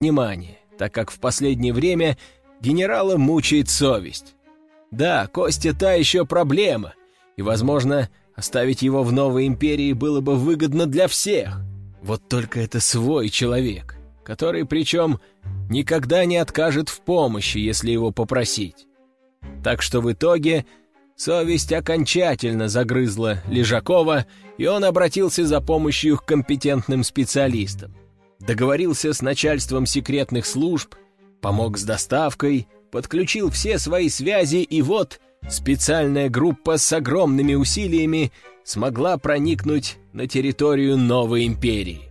внимание, так как в последнее время генерала мучает совесть. Да, Костя та еще проблема, и, возможно, оставить его в новой империи было бы выгодно для всех. Вот только это свой человек, который, причем, никогда не откажет в помощи, если его попросить. Так что в итоге совесть окончательно загрызла Лежакова, и он обратился за помощью к компетентным специалистам. Договорился с начальством секретных служб, помог с доставкой, подключил все свои связи, и вот специальная группа с огромными усилиями смогла проникнуть на территорию новой империи.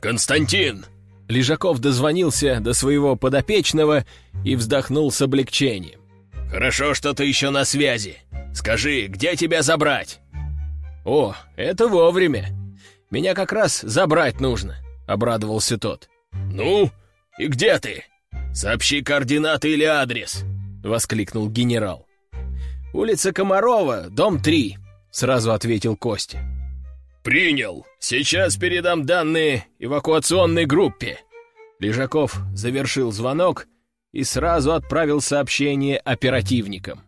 «Константин!» Лежаков дозвонился до своего подопечного и вздохнул с облегчением. «Хорошо, что ты еще на связи. Скажи, где тебя забрать?» «О, это вовремя. Меня как раз забрать нужно», — обрадовался тот. «Ну, и где ты? Сообщи координаты или адрес», — воскликнул генерал. «Улица Комарова, дом 3», — сразу ответил Костя. «Принял. Сейчас передам данные эвакуационной группе». Лежаков завершил звонок и сразу отправил сообщение оперативникам.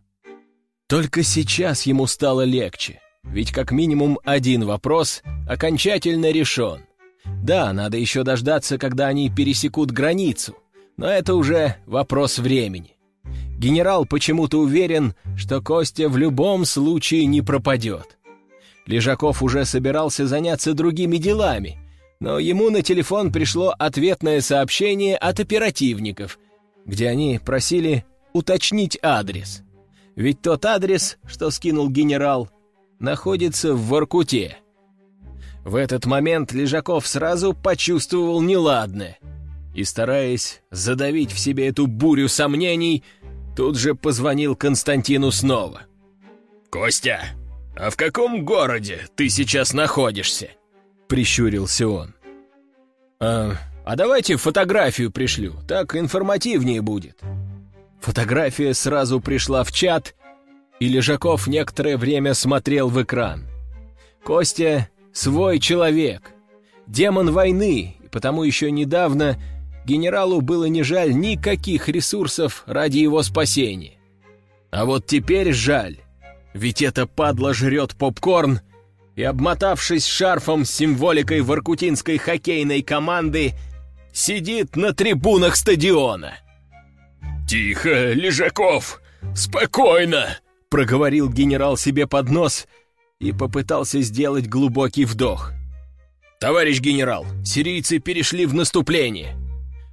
Только сейчас ему стало легче, ведь как минимум один вопрос окончательно решен. Да, надо еще дождаться, когда они пересекут границу, но это уже вопрос времени. Генерал почему-то уверен, что Костя в любом случае не пропадет. Лежаков уже собирался заняться другими делами, но ему на телефон пришло ответное сообщение от оперативников, где они просили уточнить адрес. Ведь тот адрес, что скинул генерал, находится в Воркуте. В этот момент Лежаков сразу почувствовал неладное и, стараясь задавить в себе эту бурю сомнений, тут же позвонил Константину снова. «Костя, а в каком городе ты сейчас находишься?» — прищурился он. «А, а давайте фотографию пришлю, так информативнее будет». Фотография сразу пришла в чат, и Лежаков некоторое время смотрел в экран. Костя — свой человек, демон войны, и потому еще недавно генералу было не жаль никаких ресурсов ради его спасения. А вот теперь жаль, ведь это падла жрет попкорн и, обмотавшись шарфом с символикой воркутинской хоккейной команды, сидит на трибунах стадиона. «Тихо, Лежаков! Спокойно!» — проговорил генерал себе под нос и попытался сделать глубокий вдох. «Товарищ генерал, сирийцы перешли в наступление.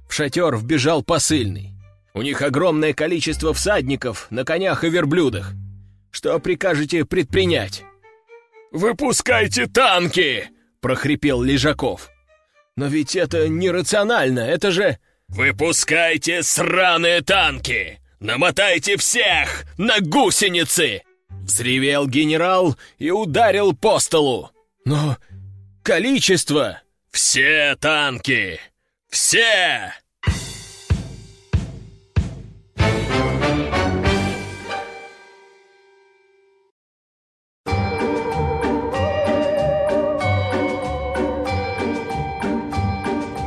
В шатер вбежал посыльный. У них огромное количество всадников на конях и верблюдах. Что прикажете предпринять?» «Выпускайте танки!» — прохрипел Лежаков. «Но ведь это нерационально, это же...» «Выпускайте сраные танки! Намотайте всех на гусеницы!» Взревел генерал и ударил по столу. «Но количество...» «Все танки! Все!»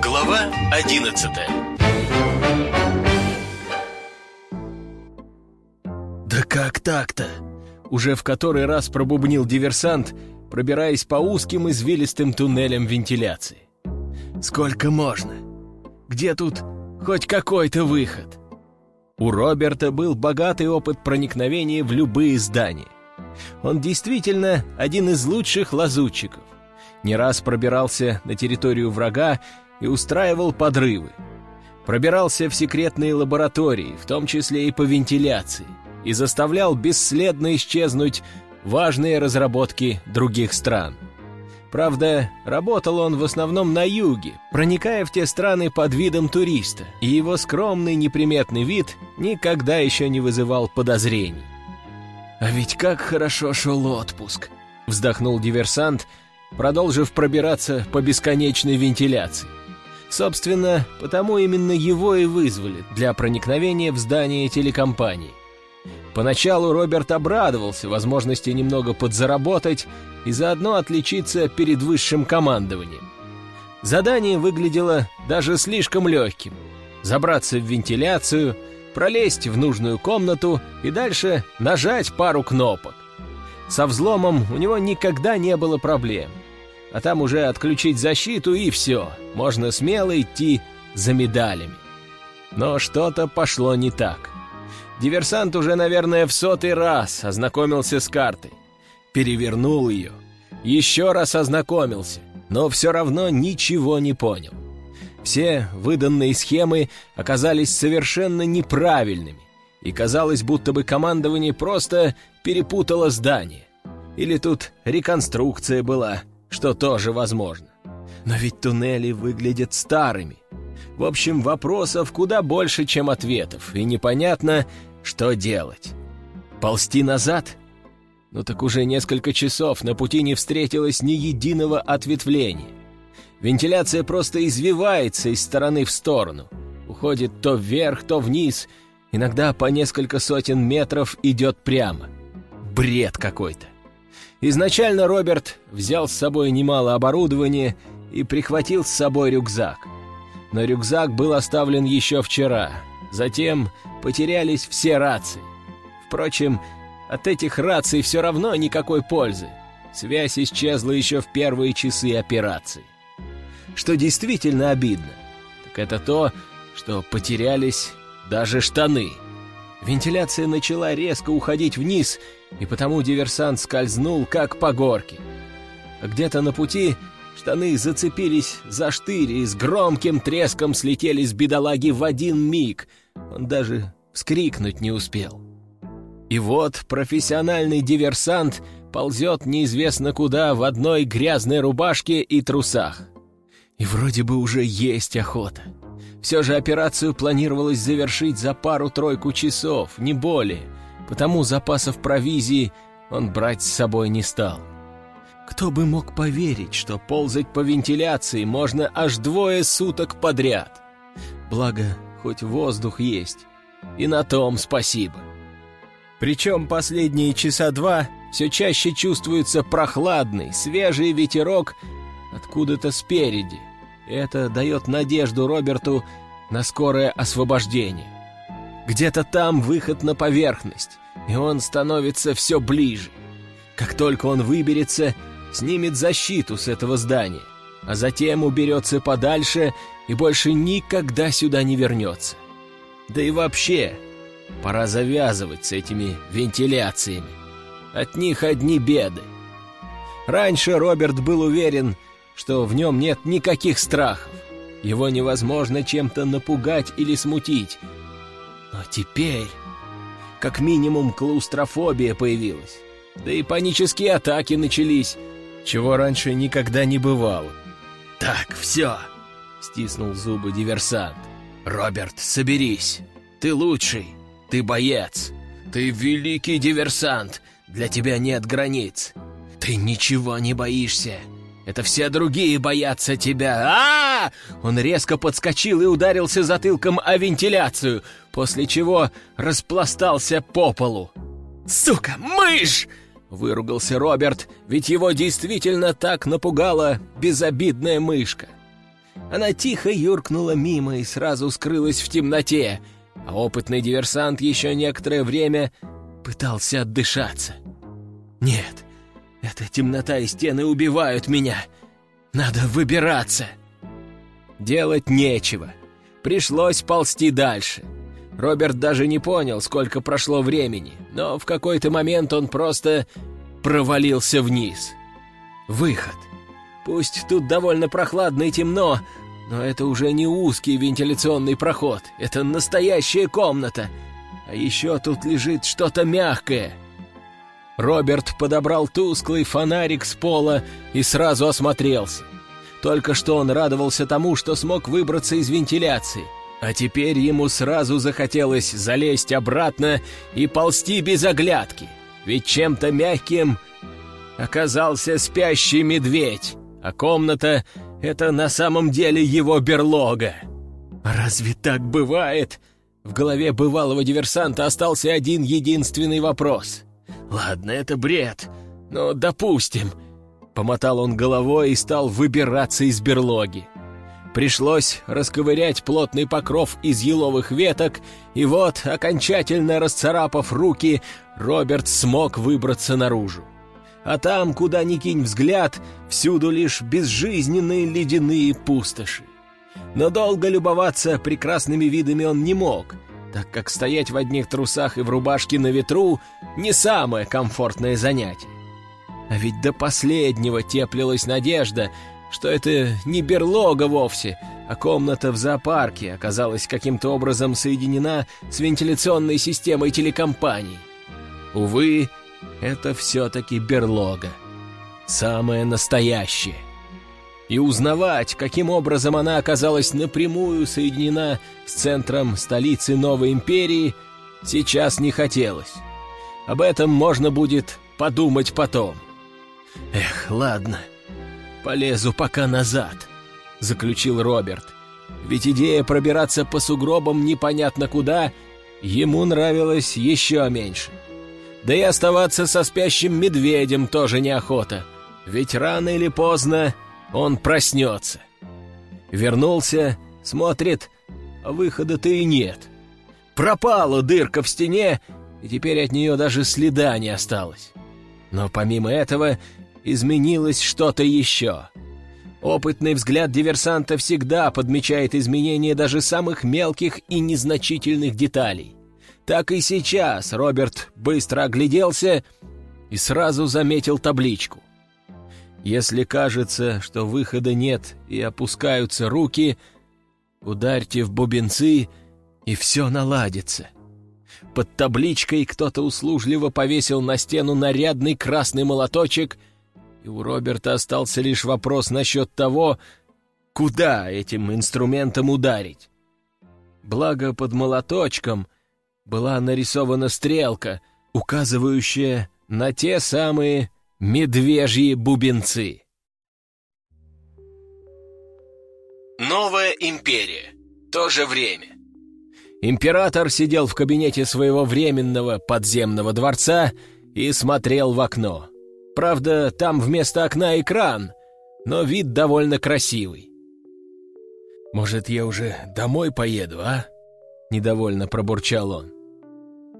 Глава одиннадцатая «Да как так-то?» Уже в который раз пробубнил диверсант, пробираясь по узким извилистым туннелям вентиляции. «Сколько можно? Где тут хоть какой-то выход?» У Роберта был богатый опыт проникновения в любые здания. Он действительно один из лучших лазутчиков. Не раз пробирался на территорию врага и устраивал подрывы. Пробирался в секретные лаборатории, в том числе и по вентиляции, и заставлял бесследно исчезнуть важные разработки других стран. Правда, работал он в основном на юге, проникая в те страны под видом туриста, и его скромный неприметный вид никогда еще не вызывал подозрений. «А ведь как хорошо шел отпуск!» — вздохнул диверсант, продолжив пробираться по бесконечной вентиляции. Собственно, потому именно его и вызвали для проникновения в здание телекомпании. Поначалу Роберт обрадовался возможности немного подзаработать и заодно отличиться перед высшим командованием. Задание выглядело даже слишком легким. Забраться в вентиляцию, пролезть в нужную комнату и дальше нажать пару кнопок. Со взломом у него никогда не было проблем. А там уже отключить защиту и все, можно смело идти за медалями. Но что-то пошло не так. Диверсант уже, наверное, в сотый раз ознакомился с картой. Перевернул ее, еще раз ознакомился, но все равно ничего не понял. Все выданные схемы оказались совершенно неправильными, и казалось, будто бы командование просто перепутало здание. Или тут реконструкция была, что тоже возможно. Но ведь туннели выглядят старыми. В общем, вопросов куда больше, чем ответов, и непонятно, что делать. Ползти назад? Ну так уже несколько часов на пути не встретилось ни единого ответвления. Вентиляция просто извивается из стороны в сторону. Уходит то вверх, то вниз. Иногда по несколько сотен метров идет прямо. Бред какой-то. Изначально Роберт взял с собой немало оборудования и прихватил с собой рюкзак. Но рюкзак был оставлен еще вчера. Затем потерялись все рации. Впрочем, от этих раций все равно никакой пользы. Связь исчезла еще в первые часы операции. Что действительно обидно, так это то, что потерялись даже штаны. Вентиляция начала резко уходить вниз, и потому диверсант скользнул, как по горке. Где-то на пути штаны зацепились за штырь и с громким треском слетели с бедолаги в один миг. Он даже вскрикнуть не успел. И вот профессиональный диверсант ползет неизвестно куда в одной грязной рубашке и трусах. И вроде бы уже есть охота. Все же операцию планировалось завершить за пару-тройку часов, не более, потому запасов провизии он брать с собой не стал. Кто бы мог поверить, что ползать по вентиляции можно аж двое суток подряд? Благо, хоть воздух есть. И на том спасибо. Причем последние часа два все чаще чувствуется прохладный, свежий ветерок откуда-то спереди — это дает надежду Роберту на скорое освобождение. Где-то там выход на поверхность, и он становится все ближе. Как только он выберется, снимет защиту с этого здания, а затем уберется подальше и больше никогда сюда не вернется. Да и вообще, пора завязывать с этими вентиляциями. От них одни беды. Раньше Роберт был уверен, что в нем нет никаких страхов. Его невозможно чем-то напугать или смутить. Но теперь, как минимум, клаустрофобия появилась. Да и панические атаки начались, чего раньше никогда не бывало. «Так, все!» — стиснул зубы диверсант. «Роберт, соберись! Ты лучший! Ты боец! Ты великий диверсант! Для тебя нет границ! Ты ничего не боишься!» Это все другие боятся тебя. А, -а, а Он резко подскочил и ударился затылком о вентиляцию, после чего распластался по полу. «Сука, мышь!» — выругался Роберт, ведь его действительно так напугала безобидная мышка. Она тихо юркнула мимо и сразу скрылась в темноте, а опытный диверсант еще некоторое время пытался отдышаться. «Нет, эта темнота и стены убивают меня. Надо выбираться. Делать нечего. Пришлось ползти дальше. Роберт даже не понял, сколько прошло времени, но в какой-то момент он просто провалился вниз. Выход. Пусть тут довольно прохладно и темно, но это уже не узкий вентиляционный проход, это настоящая комната. А еще тут лежит что-то мягкое — Роберт подобрал тусклый фонарик с пола и сразу осмотрелся. Только что он радовался тому, что смог выбраться из вентиляции, а теперь ему сразу захотелось залезть обратно и ползти без оглядки, ведь чем-то мягким оказался спящий медведь, а комната — это на самом деле его берлога. «Разве так бывает?» В голове бывалого диверсанта остался один единственный вопрос — «Ладно, это бред, но допустим». Помотал он головой и стал выбираться из берлоги. Пришлось расковырять плотный покров из еловых веток, и вот, окончательно расцарапав руки, Роберт смог выбраться наружу. А там, куда ни кинь взгляд, всюду лишь безжизненные ледяные пустоши. Но долго любоваться прекрасными видами он не мог, так как стоять в одних трусах и в рубашке на ветру — не самое комфортное занятие. А ведь до последнего теплилась надежда, что это не берлога вовсе, а комната в зоопарке оказалась каким-то образом соединена с вентиляционной системой телекомпании. Увы, это все-таки берлога. Самое настоящее. И узнавать, каким образом она оказалась напрямую соединена с центром столицы Новой Империи, сейчас не хотелось. Об этом можно будет подумать потом. Эх, ладно, «Полезу пока назад», — заключил Роберт. Ведь идея пробираться по сугробам непонятно куда ему нравилась еще меньше. Да и оставаться со спящим медведем тоже неохота, ведь рано или поздно он проснется. Вернулся, смотрит, а выхода-то и нет. Пропала дырка в стене, и теперь от нее даже следа не осталось. Но помимо этого изменилось что-то еще. Опытный взгляд диверсанта всегда подмечает изменения даже самых мелких и незначительных деталей. Так и сейчас Роберт быстро огляделся и сразу заметил табличку. Если кажется, что выхода нет и опускаются руки, ударьте в бубенцы, и все наладится. Под табличкой кто-то услужливо повесил на стену нарядный красный молоточек — и у Роберта остался лишь вопрос насчет того, куда этим инструментом ударить. Благо под молоточком была нарисована стрелка, указывающая на те самые медвежьи бубенцы. Новая империя. То же время. Император сидел в кабинете своего временного подземного дворца и смотрел в окно. Правда, там вместо окна экран, но вид довольно красивый. «Может, я уже домой поеду, а?» — недовольно пробурчал он.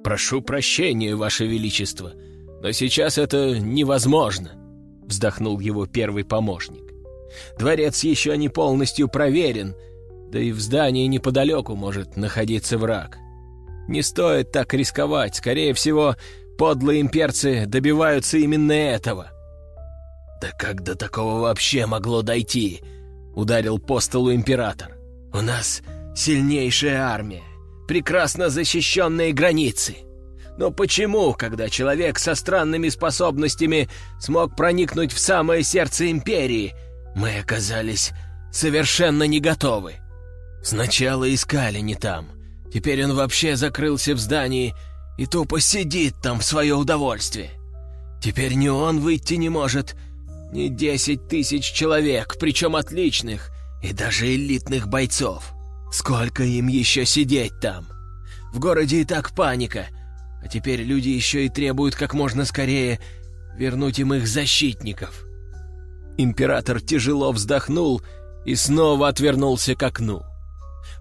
«Прошу прощения, Ваше Величество, но сейчас это невозможно», — вздохнул его первый помощник. «Дворец еще не полностью проверен, да и в здании неподалеку может находиться враг. Не стоит так рисковать, скорее всего, Подлые имперцы добиваются именно этого. «Да как до такого вообще могло дойти?» — ударил по столу император. «У нас сильнейшая армия, прекрасно защищенные границы. Но почему, когда человек со странными способностями смог проникнуть в самое сердце империи, мы оказались совершенно не готовы? Сначала искали не там, теперь он вообще закрылся в здании и тупо сидит там в свое удовольствие. Теперь ни он выйти не может, ни десять тысяч человек, причем отличных и даже элитных бойцов. Сколько им еще сидеть там? В городе и так паника, а теперь люди еще и требуют как можно скорее вернуть им их защитников. Император тяжело вздохнул и снова отвернулся к окну.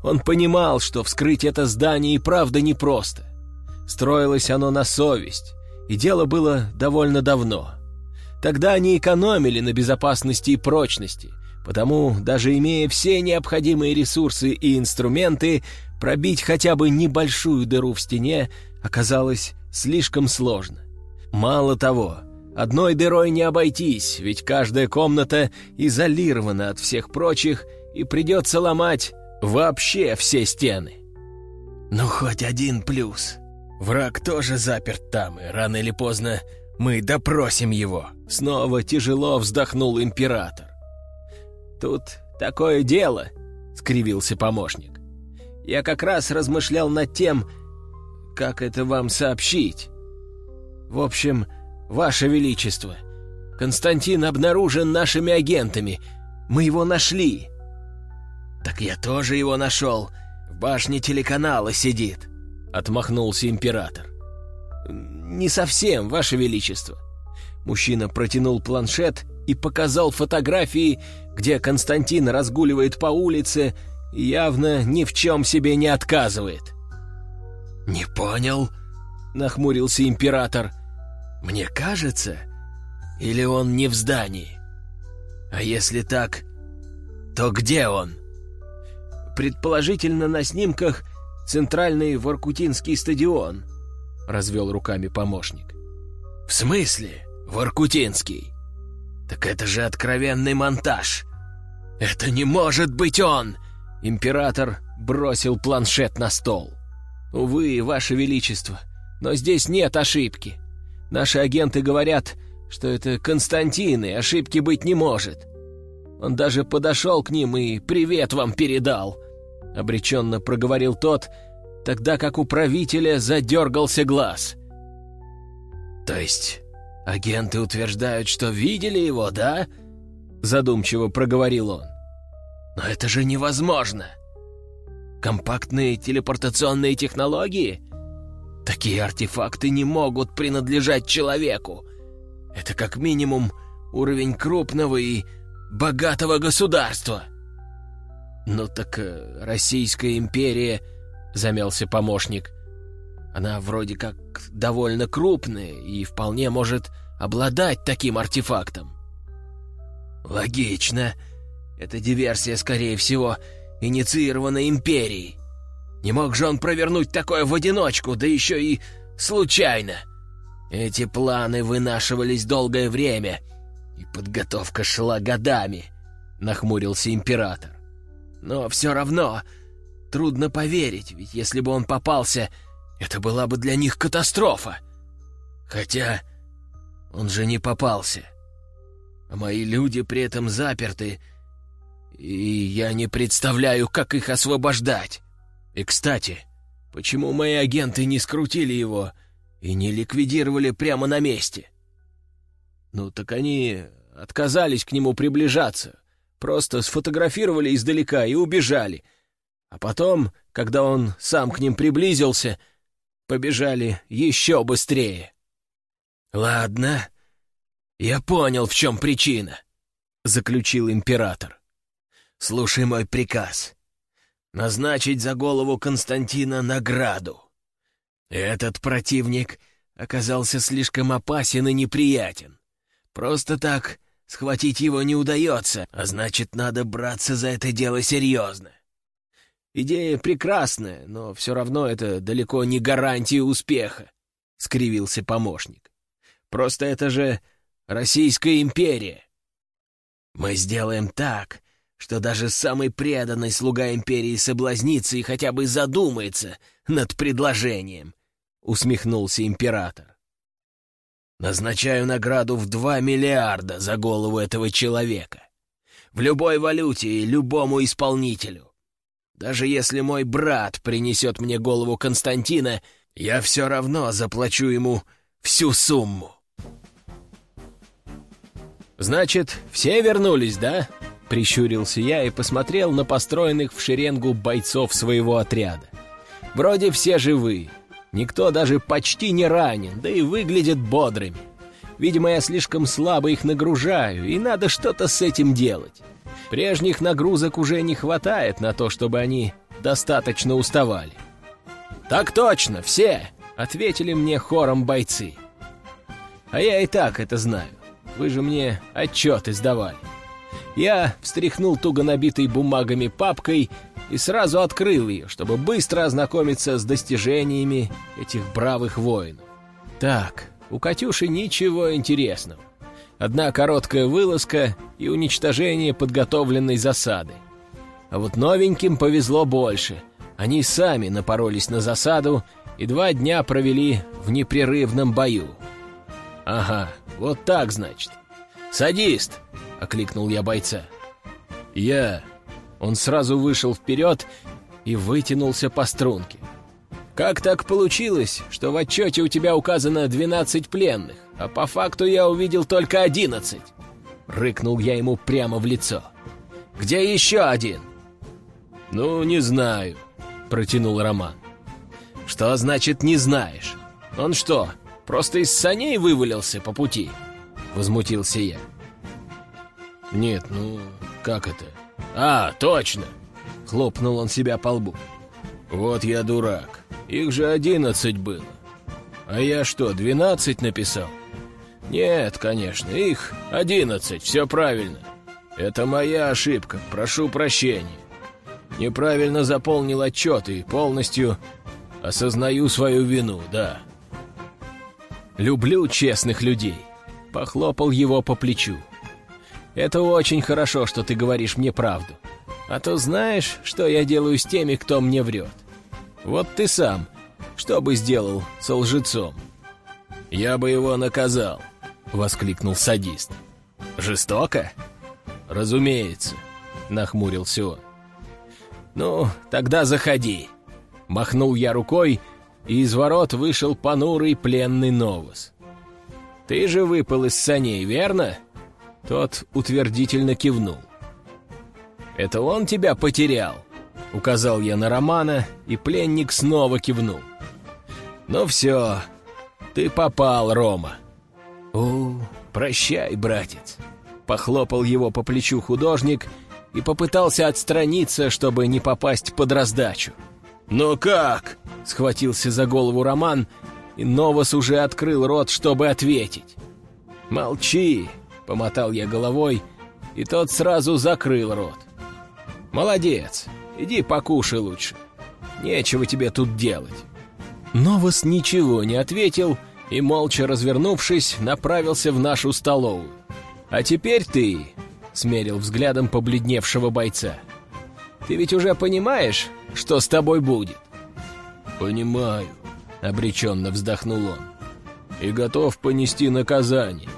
Он понимал, что вскрыть это здание и правда непросто. Строилось оно на совесть, и дело было довольно давно. Тогда они экономили на безопасности и прочности, потому, даже имея все необходимые ресурсы и инструменты, пробить хотя бы небольшую дыру в стене оказалось слишком сложно. Мало того, одной дырой не обойтись, ведь каждая комната изолирована от всех прочих, и придется ломать вообще все стены. «Ну, хоть один плюс», Враг тоже заперт там, и рано или поздно мы допросим его. Снова тяжело вздохнул император. Тут такое дело, скривился помощник. Я как раз размышлял над тем, как это вам сообщить. В общем, ваше величество, Константин обнаружен нашими агентами. Мы его нашли. Так я тоже его нашел. В башне телеканала сидит. — отмахнулся император. «Не совсем, ваше величество». Мужчина протянул планшет и показал фотографии, где Константин разгуливает по улице и явно ни в чем себе не отказывает. «Не понял?» — нахмурился император. «Мне кажется, или он не в здании? А если так, то где он?» «Предположительно, на снимках центральный Воркутинский стадион», — развел руками помощник. «В смысле Воркутинский? Так это же откровенный монтаж! Это не может быть он!» Император бросил планшет на стол. «Увы, Ваше Величество, но здесь нет ошибки. Наши агенты говорят, что это Константин, и ошибки быть не может. Он даже подошел к ним и привет вам передал», — обреченно проговорил тот, тогда как у правителя задергался глаз. «То есть агенты утверждают, что видели его, да?» — задумчиво проговорил он. «Но это же невозможно! Компактные телепортационные технологии? Такие артефакты не могут принадлежать человеку. Это как минимум уровень крупного и богатого государства». «Ну так э, Российская империя...» — замялся помощник. «Она вроде как довольно крупная и вполне может обладать таким артефактом». «Логично. Эта диверсия, скорее всего, инициирована Империей. Не мог же он провернуть такое в одиночку, да еще и случайно. Эти планы вынашивались долгое время, и подготовка шла годами», — нахмурился Император. «Но все равно трудно поверить, ведь если бы он попался, это была бы для них катастрофа. Хотя он же не попался» а мои люди при этом заперты, и я не представляю, как их освобождать. И, кстати, почему мои агенты не скрутили его и не ликвидировали прямо на месте? Ну, так они отказались к нему приближаться, просто сфотографировали издалека и убежали. А потом, когда он сам к ним приблизился, побежали еще быстрее. «Ладно», «Я понял, в чем причина», — заключил император. «Слушай мой приказ. Назначить за голову Константина награду. Этот противник оказался слишком опасен и неприятен. Просто так схватить его не удается, а значит, надо браться за это дело серьезно. Идея прекрасная, но все равно это далеко не гарантия успеха», — скривился помощник. «Просто это же Российская империя. Мы сделаем так, что даже самый преданный слуга империи соблазнится и хотя бы задумается над предложением», — усмехнулся император. «Назначаю награду в два миллиарда за голову этого человека. В любой валюте и любому исполнителю. Даже если мой брат принесет мне голову Константина, я все равно заплачу ему всю сумму». «Значит, все вернулись, да?» — прищурился я и посмотрел на построенных в шеренгу бойцов своего отряда. «Вроде все живы. Никто даже почти не ранен, да и выглядят бодрыми. Видимо, я слишком слабо их нагружаю, и надо что-то с этим делать. Прежних нагрузок уже не хватает на то, чтобы они достаточно уставали». «Так точно, все!» — ответили мне хором бойцы. А я и так это знаю. Вы же мне отчеты сдавали. Я встряхнул туго набитой бумагами папкой и сразу открыл ее, чтобы быстро ознакомиться с достижениями этих бравых воинов. Так, у Катюши ничего интересного. Одна короткая вылазка и уничтожение подготовленной засады. А вот новеньким повезло больше. Они сами напоролись на засаду и два дня провели в непрерывном бою. Ага, вот так, значит. «Садист!» — окликнул я бойца. «Я!» Он сразу вышел вперед и вытянулся по струнке. «Как так получилось, что в отчете у тебя указано 12 пленных, а по факту я увидел только 11?» Рыкнул я ему прямо в лицо. «Где еще один?» «Ну, не знаю», — протянул Роман. «Что значит «не знаешь»? Он что, Просто из саней вывалился по пути?» — возмутился я. Нет, ну, как это? А, точно! Хлопнул он себя по лбу. Вот я дурак. Их же одиннадцать было. А я что, двенадцать написал? Нет, конечно, их одиннадцать, все правильно. Это моя ошибка, прошу прощения. Неправильно заполнил отчет и полностью осознаю свою вину, да. Люблю честных людей. Похлопал его по плечу. Это очень хорошо, что ты говоришь мне правду. А то знаешь, что я делаю с теми, кто мне врет. Вот ты сам, что бы сделал с лжецом? Я бы его наказал, воскликнул садист. Жестоко? Разумеется, нахмурился он. Ну, тогда заходи. Махнул я рукой, и из ворот вышел понурый пленный Новос. «Ты же выпал из саней, верно?» Тот утвердительно кивнул. «Это он тебя потерял?» Указал я на Романа, и пленник снова кивнул. «Ну все, ты попал, Рома». «О, прощай, братец», — похлопал его по плечу художник и попытался отстраниться, чтобы не попасть под раздачу. «Ну как?» — схватился за голову Роман, и Новос уже открыл рот, чтобы ответить. «Молчи!» — помотал я головой, и тот сразу закрыл рот. «Молодец! Иди покушай лучше. Нечего тебе тут делать». Новос ничего не ответил и, молча развернувшись, направился в нашу столовую. «А теперь ты...» — смерил взглядом побледневшего бойца. «Ты ведь уже понимаешь, что с тобой будет?» «Понимаю», — обреченно вздохнул он. «И готов понести наказание».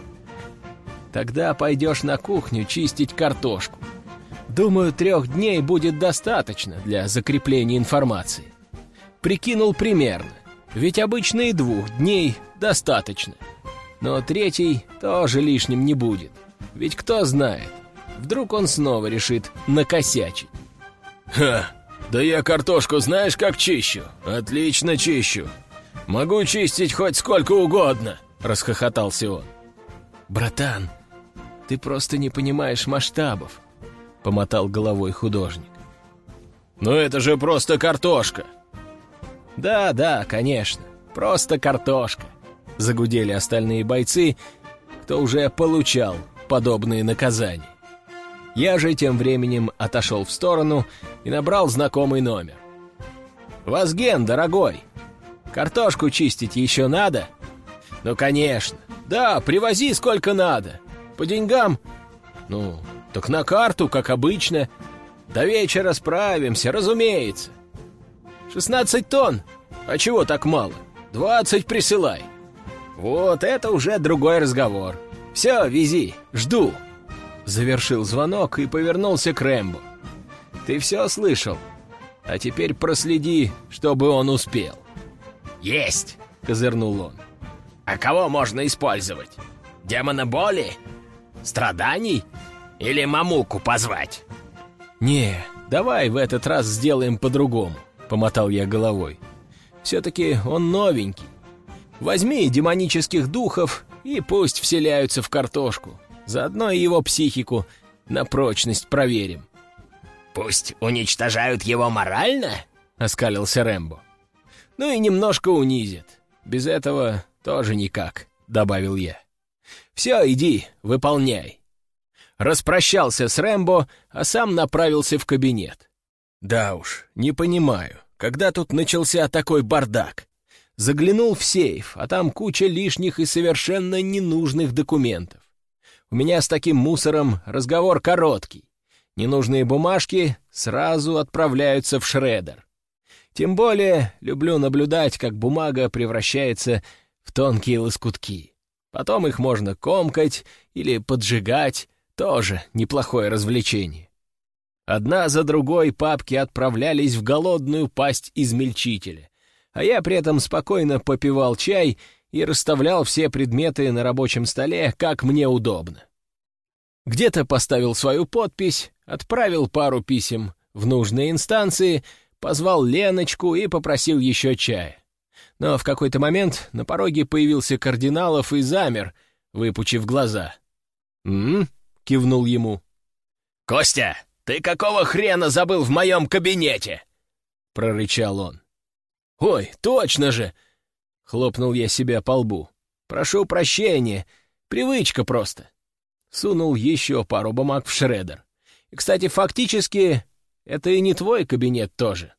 «Тогда пойдешь на кухню чистить картошку. Думаю, трех дней будет достаточно для закрепления информации. Прикинул примерно, ведь обычно и двух дней достаточно. Но третий тоже лишним не будет, ведь кто знает, вдруг он снова решит накосячить». «Ха!» «Да я картошку знаешь, как чищу? Отлично чищу. Могу чистить хоть сколько угодно!» — расхохотался он. «Братан, ты просто не понимаешь масштабов», — помотал головой художник. «Но это же просто картошка!» «Да, да, конечно, просто картошка», — загудели остальные бойцы, кто уже получал подобные наказания. Я же тем временем отошел в сторону и набрал знакомый номер. «Вазген, дорогой! Картошку чистить еще надо?» «Ну, конечно! Да, привози сколько надо! По деньгам? Ну, так на карту, как обычно. До вечера справимся, разумеется. Шестнадцать тонн? А чего так мало? Двадцать присылай!» «Вот это уже другой разговор. Все, вези, жду!» Завершил звонок и повернулся к Рэмбо. «Ты все слышал? А теперь проследи, чтобы он успел». «Есть!» — козырнул он. «А кого можно использовать? Демона боли? Страданий? Или мамуку позвать?» «Не, давай в этот раз сделаем по-другому», — помотал я головой. «Все-таки он новенький. Возьми демонических духов и пусть вселяются в картошку. Заодно и его психику на прочность проверим». «Пусть уничтожают его морально?» — оскалился Рэмбо. «Ну и немножко унизят. Без этого тоже никак», — добавил я. «Все, иди, выполняй». Распрощался с Рэмбо, а сам направился в кабинет. Да уж, не понимаю, когда тут начался такой бардак. Заглянул в сейф, а там куча лишних и совершенно ненужных документов. У меня с таким мусором разговор короткий. Ненужные бумажки сразу отправляются в шредер. Тем более люблю наблюдать, как бумага превращается в тонкие лоскутки. Потом их можно комкать или поджигать, тоже неплохое развлечение. Одна за другой папки отправлялись в голодную пасть измельчителя, а я при этом спокойно попивал чай и расставлял все предметы на рабочем столе, как мне удобно. Где-то поставил свою подпись, отправил пару писем в нужные инстанции, позвал Леночку и попросил еще чая. Но в какой-то момент на пороге появился Кардиналов и замер, выпучив глаза. «М? — кивнул ему. «Костя, ты какого хрена забыл в моем кабинете?» — прорычал он. «Ой, точно же!» — хлопнул я себя по лбу. «Прошу прощения, привычка просто». Сунул еще пару бумаг в шредер. И, кстати, фактически, это и не твой кабинет тоже.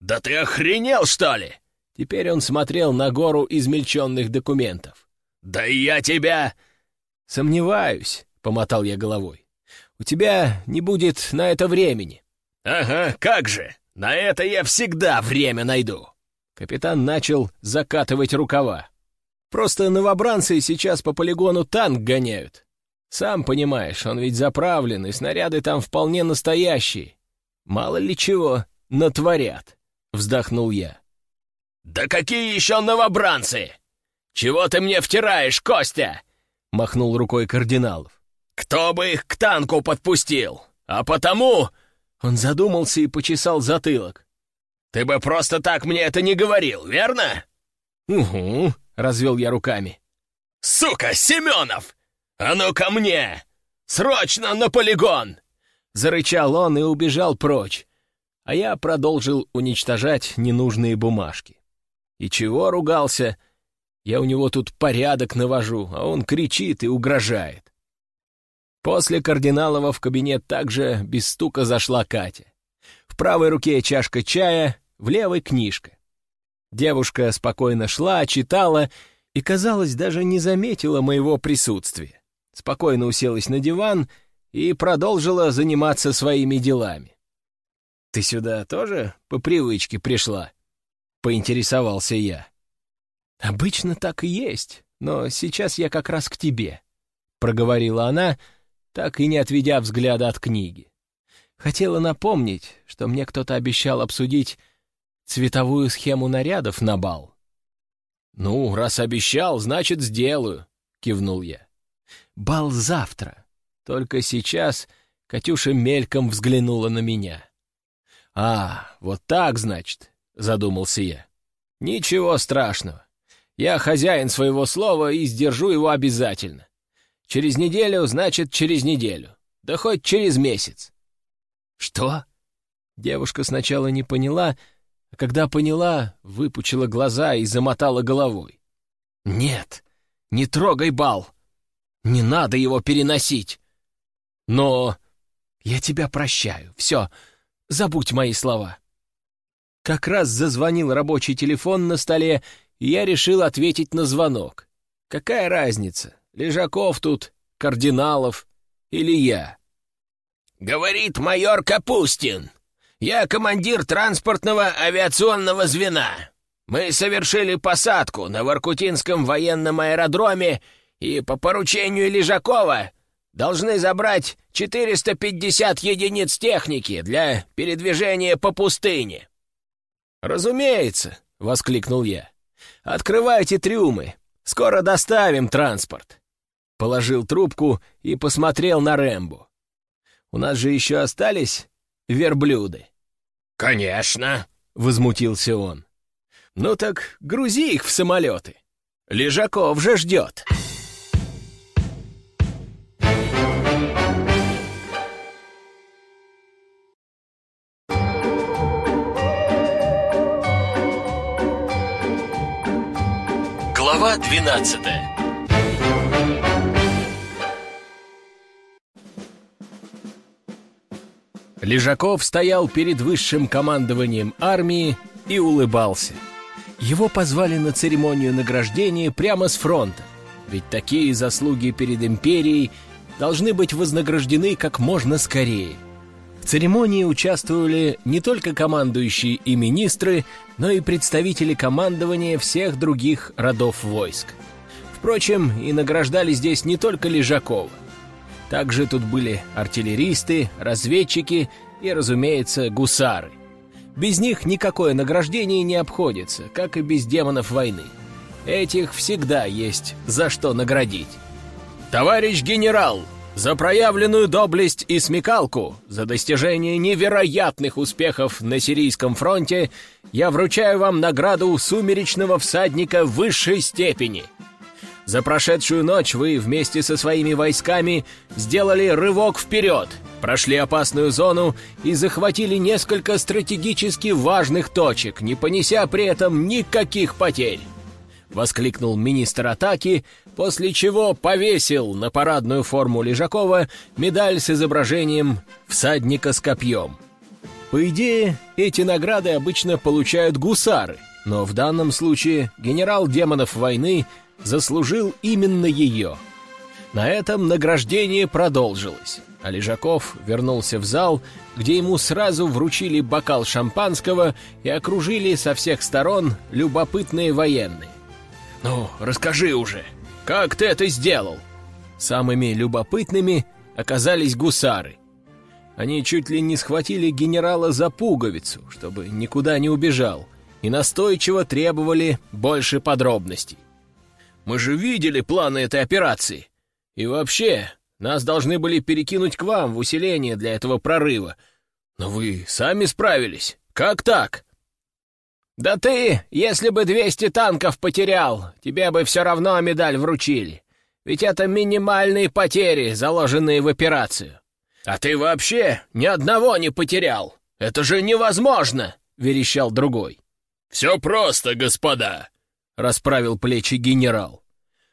«Да ты охренел, что ли?» Теперь он смотрел на гору измельченных документов. «Да я тебя...» «Сомневаюсь», — помотал я головой. «У тебя не будет на это времени». «Ага, как же! На это я всегда время найду!» Капитан начал закатывать рукава. «Просто новобранцы сейчас по полигону танк гоняют. Сам понимаешь, он ведь заправлен, и снаряды там вполне настоящие. Мало ли чего натворят», — вздохнул я. «Да какие еще новобранцы? Чего ты мне втираешь, Костя?» — махнул рукой кардиналов. «Кто бы их к танку подпустил? А потому...» Он задумался и почесал затылок. «Ты бы просто так мне это не говорил, верно?» «Угу», — развел я руками. «Сука, Семенов! А ну ко мне! Срочно на полигон!» Зарычал он и убежал прочь, а я продолжил уничтожать ненужные бумажки. И чего ругался? Я у него тут порядок навожу, а он кричит и угрожает. После Кардиналова в кабинет также без стука зашла Катя. В правой руке чашка чая, в левой книжка. Девушка спокойно шла, читала и, казалось, даже не заметила моего присутствия. Спокойно уселась на диван и продолжила заниматься своими делами. «Ты сюда тоже по привычке пришла?» — поинтересовался я. «Обычно так и есть, но сейчас я как раз к тебе», — проговорила она, так и не отведя взгляда от книги. Хотела напомнить, что мне кто-то обещал обсудить цветовую схему нарядов на бал. «Ну, раз обещал, значит, сделаю», — кивнул я. «Бал завтра. Только сейчас Катюша мельком взглянула на меня». «А, вот так, значит задумался я. «Ничего страшного. Я хозяин своего слова и сдержу его обязательно. Через неделю, значит, через неделю. Да хоть через месяц». «Что?» Девушка сначала не поняла, а когда поняла, выпучила глаза и замотала головой. «Нет, не трогай бал. Не надо его переносить. Но я тебя прощаю. Все, забудь мои слова. Как раз зазвонил рабочий телефон на столе, и я решил ответить на звонок. Какая разница, Лежаков тут, Кардиналов или я? «Говорит майор Капустин. Я командир транспортного авиационного звена. Мы совершили посадку на Воркутинском военном аэродроме и по поручению Лежакова должны забрать 450 единиц техники для передвижения по пустыне. «Разумеется!» — воскликнул я. «Открывайте трюмы! Скоро доставим транспорт!» Положил трубку и посмотрел на Рэмбу. «У нас же еще остались верблюды?» «Конечно!» — возмутился он. «Ну так грузи их в самолеты! Лежаков же ждет!» Глава 12 Лежаков стоял перед высшим командованием армии и улыбался. Его позвали на церемонию награждения прямо с фронта, ведь такие заслуги перед империей должны быть вознаграждены как можно скорее – в церемонии участвовали не только командующие и министры, но и представители командования всех других родов войск. Впрочем, и награждали здесь не только Лежакова. Также тут были артиллеристы, разведчики и, разумеется, гусары. Без них никакое награждение не обходится, как и без демонов войны. Этих всегда есть за что наградить. «Товарищ генерал!» За проявленную доблесть и смекалку, за достижение невероятных успехов на Сирийском фронте я вручаю вам награду сумеречного всадника высшей степени. За прошедшую ночь вы вместе со своими войсками сделали рывок вперед, прошли опасную зону и захватили несколько стратегически важных точек, не понеся при этом никаких потерь. Воскликнул министр атаки, после чего повесил на парадную форму Лежакова медаль с изображением всадника с копьем. По идее, эти награды обычно получают гусары, но в данном случае генерал демонов войны заслужил именно ее. На этом награждение продолжилось, а Лежаков вернулся в зал, где ему сразу вручили бокал шампанского и окружили со всех сторон любопытные военные. «Ну, расскажи уже, как ты это сделал?» Самыми любопытными оказались гусары. Они чуть ли не схватили генерала за пуговицу, чтобы никуда не убежал, и настойчиво требовали больше подробностей. Мы же видели планы этой операции. И вообще, нас должны были перекинуть к вам в усиление для этого прорыва. Но вы сами справились. Как так?» «Да ты, если бы 200 танков потерял, тебе бы все равно медаль вручили. Ведь это минимальные потери, заложенные в операцию. А ты вообще ни одного не потерял. Это же невозможно!» — верещал другой. «Все просто, господа!» — расправил плечи генерал.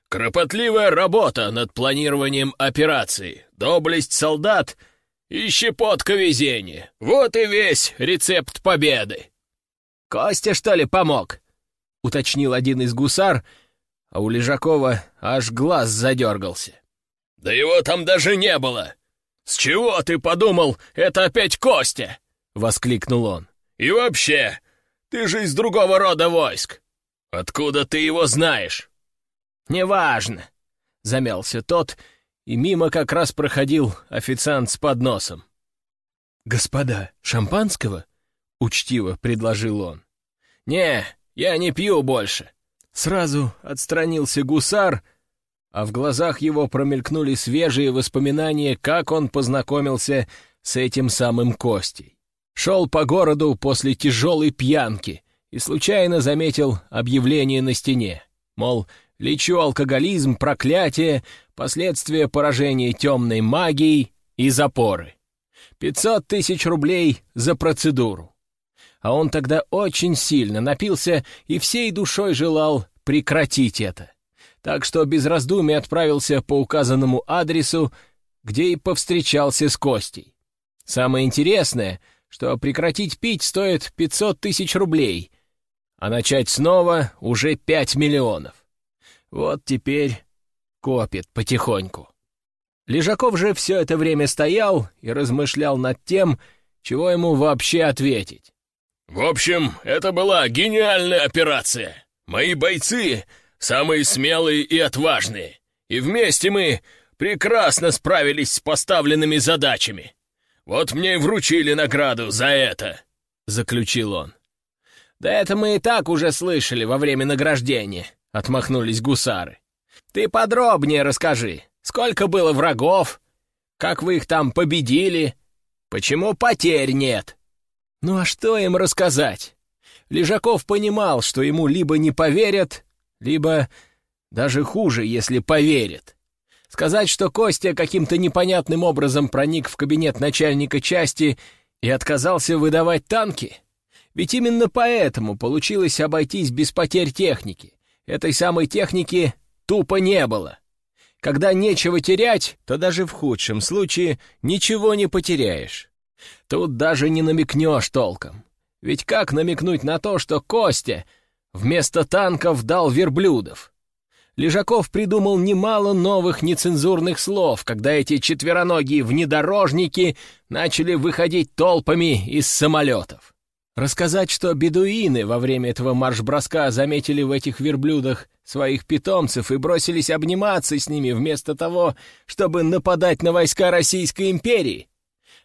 «Кропотливая работа над планированием операции, доблесть солдат и щепотка везения. Вот и весь рецепт победы!» «Костя, что ли, помог?» — уточнил один из гусар, а у Лежакова аж глаз задергался. «Да его там даже не было! С чего ты подумал, это опять Костя?» — воскликнул он. «И вообще, ты же из другого рода войск. Откуда ты его знаешь?» «Неважно», — замялся тот, и мимо как раз проходил официант с подносом. «Господа, шампанского?» — учтиво предложил он. «Не, я не пью больше». Сразу отстранился гусар, а в глазах его промелькнули свежие воспоминания, как он познакомился с этим самым Костей. Шел по городу после тяжелой пьянки и случайно заметил объявление на стене. Мол, лечу алкоголизм, проклятие, последствия поражения темной магией и запоры. Пятьсот тысяч рублей за процедуру а он тогда очень сильно напился и всей душой желал прекратить это. Так что без раздумий отправился по указанному адресу, где и повстречался с Костей. Самое интересное, что прекратить пить стоит 500 тысяч рублей, а начать снова уже 5 миллионов. Вот теперь копит потихоньку. Лежаков же все это время стоял и размышлял над тем, чего ему вообще ответить. В общем, это была гениальная операция. Мои бойцы самые смелые и отважные. И вместе мы прекрасно справились с поставленными задачами. Вот мне и вручили награду за это», — заключил он. «Да это мы и так уже слышали во время награждения», — отмахнулись гусары. «Ты подробнее расскажи, сколько было врагов, как вы их там победили, почему потерь нет?» Ну а что им рассказать? Лежаков понимал, что ему либо не поверят, либо даже хуже, если поверят. Сказать, что Костя каким-то непонятным образом проник в кабинет начальника части и отказался выдавать танки? Ведь именно поэтому получилось обойтись без потерь техники. Этой самой техники тупо не было. Когда нечего терять, то даже в худшем случае ничего не потеряешь. Тут даже не намекнешь толком. Ведь как намекнуть на то, что Костя вместо танков дал верблюдов? Лежаков придумал немало новых нецензурных слов, когда эти четвероногие внедорожники начали выходить толпами из самолетов. Рассказать, что бедуины во время этого марш-броска заметили в этих верблюдах своих питомцев и бросились обниматься с ними вместо того, чтобы нападать на войска Российской империи,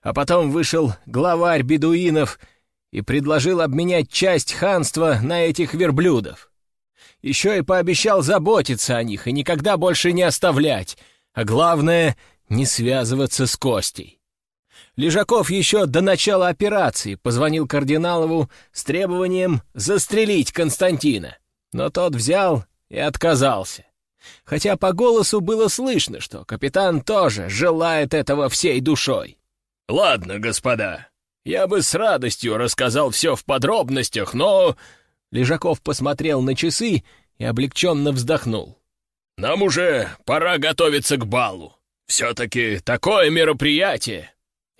а потом вышел главарь бедуинов и предложил обменять часть ханства на этих верблюдов. Еще и пообещал заботиться о них и никогда больше не оставлять, а главное — не связываться с Костей. Лежаков еще до начала операции позвонил кардиналову с требованием застрелить Константина, но тот взял и отказался. Хотя по голосу было слышно, что капитан тоже желает этого всей душой. «Ладно, господа, я бы с радостью рассказал все в подробностях, но...» Лежаков посмотрел на часы и облегченно вздохнул. «Нам уже пора готовиться к балу. Все-таки такое мероприятие!»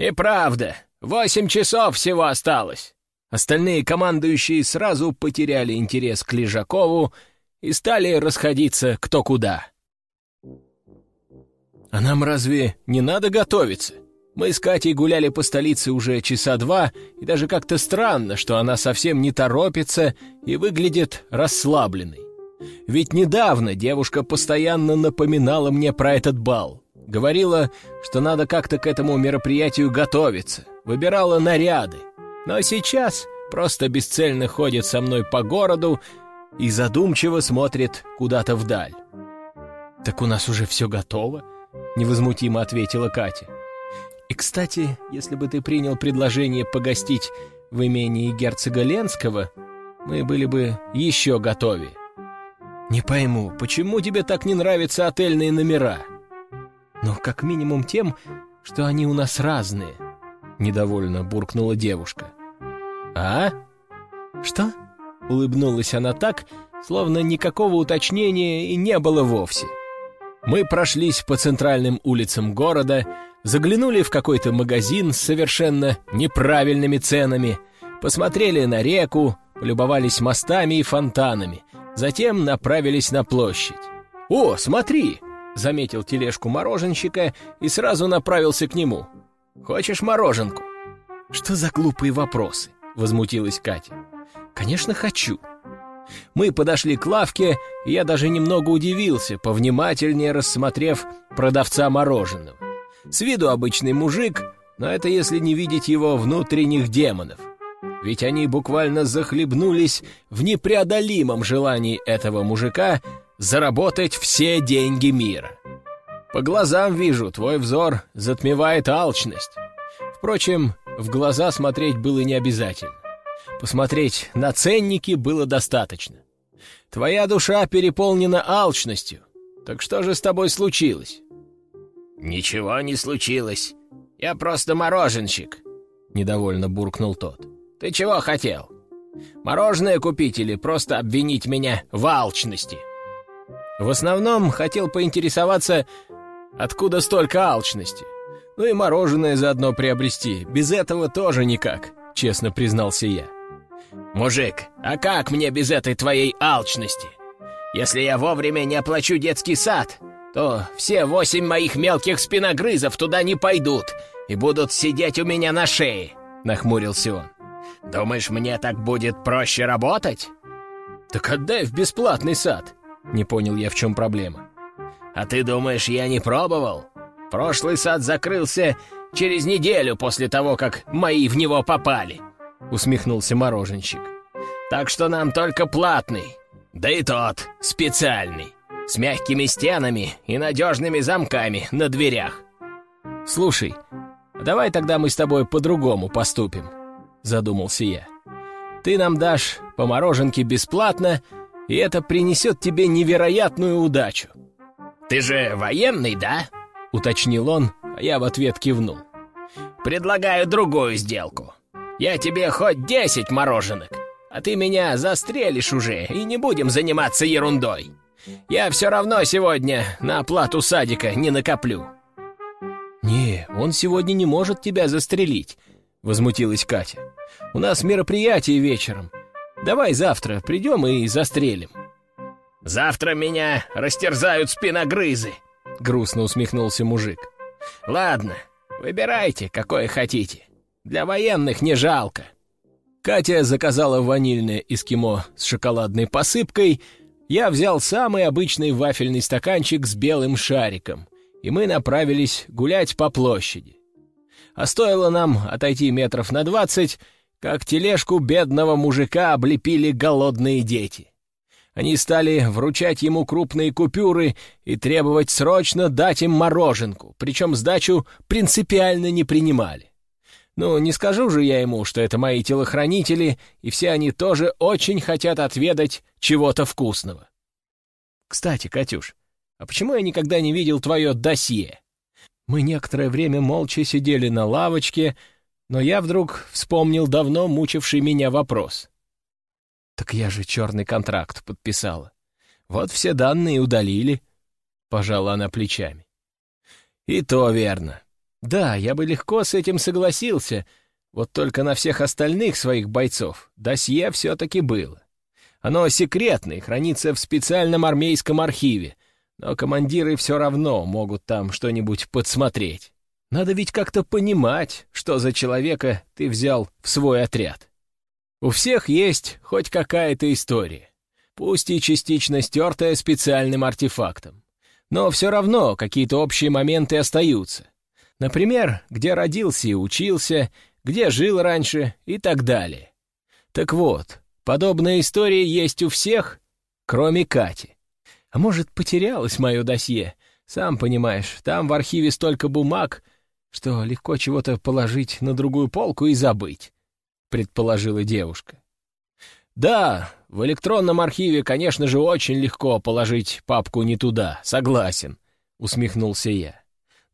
«И правда, восемь часов всего осталось!» Остальные командующие сразу потеряли интерес к Лежакову и стали расходиться кто куда. «А нам разве не надо готовиться?» Мы с Катей гуляли по столице уже часа два, и даже как-то странно, что она совсем не торопится и выглядит расслабленной. Ведь недавно девушка постоянно напоминала мне про этот бал. Говорила, что надо как-то к этому мероприятию готовиться, выбирала наряды. Но сейчас просто бесцельно ходит со мной по городу и задумчиво смотрит куда-то вдаль. «Так у нас уже все готово», — невозмутимо ответила Катя. И, кстати, если бы ты принял предложение погостить в имении герцога Ленского, мы были бы еще готовее. Не пойму, почему тебе так не нравятся отельные номера? Ну, как минимум тем, что они у нас разные, — недовольно буркнула девушка. А? Что? Улыбнулась она так, словно никакого уточнения и не было вовсе. Мы прошлись по центральным улицам города, заглянули в какой-то магазин с совершенно неправильными ценами, посмотрели на реку, полюбовались мостами и фонтанами, затем направились на площадь. «О, смотри!» — заметил тележку мороженщика и сразу направился к нему. «Хочешь мороженку?» «Что за глупые вопросы?» — возмутилась Катя. «Конечно, хочу». Мы подошли к лавке, и я даже немного удивился, повнимательнее рассмотрев продавца мороженого. С виду обычный мужик, но это если не видеть его внутренних демонов. Ведь они буквально захлебнулись в непреодолимом желании этого мужика заработать все деньги мира. По глазам вижу, твой взор затмевает алчность. Впрочем, в глаза смотреть было не обязательно. Посмотреть на ценники было достаточно. Твоя душа переполнена алчностью. Так что же с тобой случилось? «Ничего не случилось. Я просто мороженщик», — недовольно буркнул тот. «Ты чего хотел? Мороженое купить или просто обвинить меня в алчности?» В основном хотел поинтересоваться, откуда столько алчности. Ну и мороженое заодно приобрести. Без этого тоже никак, честно признался я. «Мужик, а как мне без этой твоей алчности? Если я вовремя не оплачу детский сад, то все восемь моих мелких спиногрызов туда не пойдут и будут сидеть у меня на шее», — нахмурился он. «Думаешь, мне так будет проще работать?» «Так отдай в бесплатный сад», — не понял я, в чем проблема. «А ты думаешь, я не пробовал? Прошлый сад закрылся через неделю после того, как мои в него попали», — усмехнулся мороженщик. «Так что нам только платный, да и тот специальный» с мягкими стенами и надежными замками на дверях. «Слушай, давай тогда мы с тобой по-другому поступим», — задумался я. «Ты нам дашь по мороженке бесплатно, и это принесет тебе невероятную удачу». «Ты же военный, да?» — уточнил он, а я в ответ кивнул. «Предлагаю другую сделку. Я тебе хоть десять мороженок, а ты меня застрелишь уже, и не будем заниматься ерундой». Я все равно сегодня на оплату садика не накоплю». «Не, он сегодня не может тебя застрелить», — возмутилась Катя. «У нас мероприятие вечером. Давай завтра придем и застрелим». «Завтра меня растерзают спиногрызы», — грустно усмехнулся мужик. «Ладно, выбирайте, какое хотите. Для военных не жалко». Катя заказала ванильное эскимо с шоколадной посыпкой — я взял самый обычный вафельный стаканчик с белым шариком, и мы направились гулять по площади. А стоило нам отойти метров на двадцать, как тележку бедного мужика облепили голодные дети. Они стали вручать ему крупные купюры и требовать срочно дать им мороженку, причем сдачу принципиально не принимали. Ну, не скажу же я ему, что это мои телохранители, и все они тоже очень хотят отведать чего-то вкусного. Кстати, Катюш, а почему я никогда не видел твое досье?» Мы некоторое время молча сидели на лавочке, но я вдруг вспомнил давно мучивший меня вопрос. «Так я же черный контракт подписала. Вот все данные удалили», — пожала она плечами. «И то верно. Да, я бы легко с этим согласился, вот только на всех остальных своих бойцов досье все-таки было. Оно секретное, хранится в специальном армейском архиве, но командиры все равно могут там что-нибудь подсмотреть. Надо ведь как-то понимать, что за человека ты взял в свой отряд. У всех есть хоть какая-то история, пусть и частично стертая специальным артефактом. Но все равно какие-то общие моменты остаются. Например, где родился и учился, где жил раньше и так далее. Так вот, подобная история есть у всех, кроме Кати. А может, потерялось мое досье? Сам понимаешь, там в архиве столько бумаг, что легко чего-то положить на другую полку и забыть», — предположила девушка. «Да, в электронном архиве, конечно же, очень легко положить папку не туда, согласен», — усмехнулся я.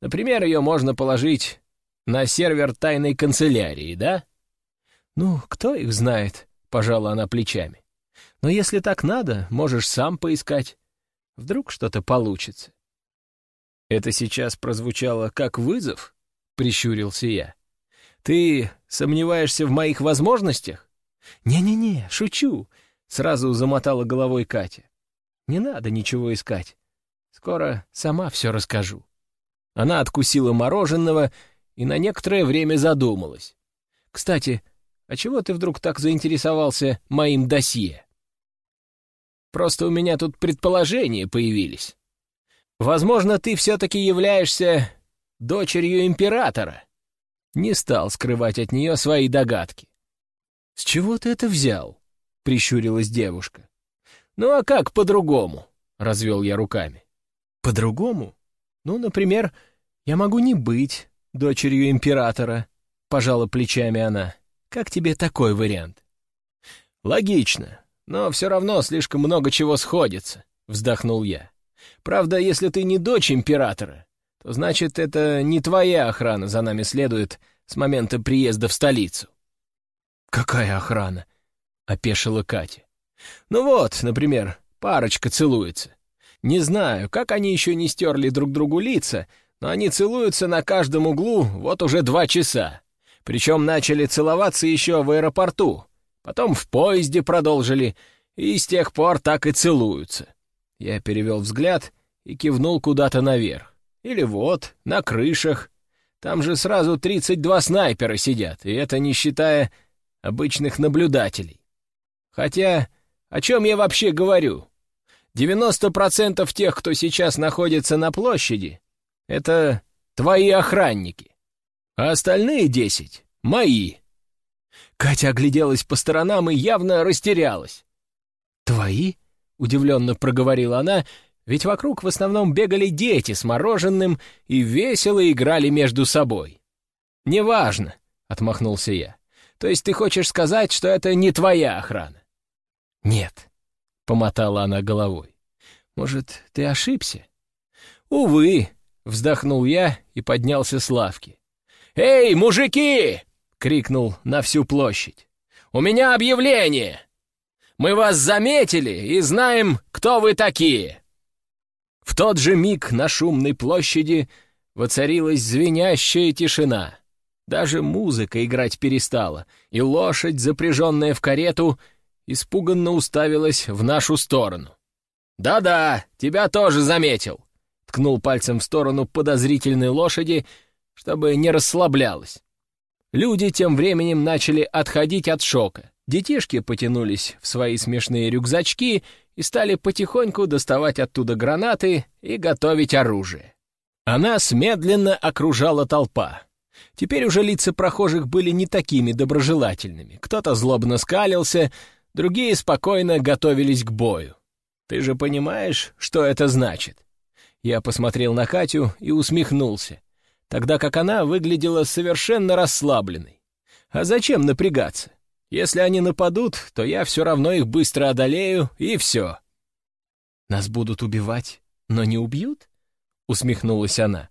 «Например, ее можно положить на сервер тайной канцелярии, да?» «Ну, кто их знает», — пожала она плечами. «Но если так надо, можешь сам поискать. Вдруг что-то получится». «Это сейчас прозвучало как вызов?» Прищурился я. «Ты сомневаешься в моих возможностях?» «Не-не-не, шучу», — сразу замотала головой Катя. «Не надо ничего искать. Скоро сама все расскажу». Она откусила мороженого и на некоторое время задумалась. «Кстати, а чего ты вдруг так заинтересовался моим досье?» «Просто у меня тут предположения появились. Возможно, ты все-таки являешься дочерью императора. Не стал скрывать от нее свои догадки. «С чего ты это взял?» — прищурилась девушка. «Ну а как по-другому?» — развел я руками. «По-другому? Ну, например, я могу не быть дочерью императора», — пожала плечами она. «Как тебе такой вариант?» «Логично, но все равно слишком много чего сходится», — вздохнул я. «Правда, если ты не дочь императора, то значит, это не твоя охрана за нами следует с момента приезда в столицу». «Какая охрана?» — опешила Катя. «Ну вот, например, парочка целуется. Не знаю, как они еще не стерли друг другу лица, но они целуются на каждом углу вот уже два часа. Причем начали целоваться еще в аэропорту, потом в поезде продолжили, и с тех пор так и целуются». Я перевел взгляд и кивнул куда-то наверх. Или вот, на крышах. Там же сразу 32 снайпера сидят, и это не считая обычных наблюдателей. Хотя, о чем я вообще говорю? 90% тех, кто сейчас находится на площади, это твои охранники, а остальные 10 — мои. Катя огляделась по сторонам и явно растерялась. «Твои?» — удивленно проговорила она ведь вокруг в основном бегали дети с мороженым и весело играли между собой. «Неважно», — отмахнулся я. «То есть ты хочешь сказать, что это не твоя охрана?» «Нет», — помотала она головой. «Может, ты ошибся?» «Увы», — вздохнул я и поднялся с лавки. «Эй, мужики!» — крикнул на всю площадь. «У меня объявление! Мы вас заметили и знаем, кто вы такие!» В тот же миг на шумной площади воцарилась звенящая тишина. Даже музыка играть перестала, и лошадь, запряженная в карету, испуганно уставилась в нашу сторону. «Да-да, тебя тоже заметил!» — ткнул пальцем в сторону подозрительной лошади, чтобы не расслаблялась. Люди тем временем начали отходить от шока. Детишки потянулись в свои смешные рюкзачки и стали потихоньку доставать оттуда гранаты и готовить оружие. А нас медленно окружала толпа. Теперь уже лица прохожих были не такими доброжелательными. Кто-то злобно скалился, другие спокойно готовились к бою. Ты же понимаешь, что это значит? Я посмотрел на Катю и усмехнулся, тогда как она выглядела совершенно расслабленной. А зачем напрягаться? Если они нападут, то я все равно их быстро одолею, и все. Нас будут убивать но не убьют?» — усмехнулась она.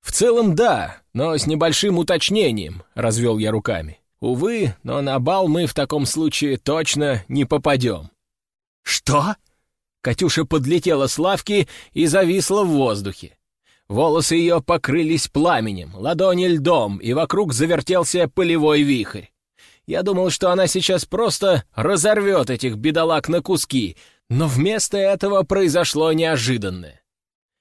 «В целом, да, но с небольшим уточнением», — развел я руками. «Увы, но на бал мы в таком случае точно не попадем». «Что?» Катюша подлетела с лавки и зависла в воздухе. Волосы ее покрылись пламенем, ладони льдом, и вокруг завертелся пылевой вихрь. Я думал, что она сейчас просто разорвет этих бедолаг на куски, но вместо этого произошло неожиданное.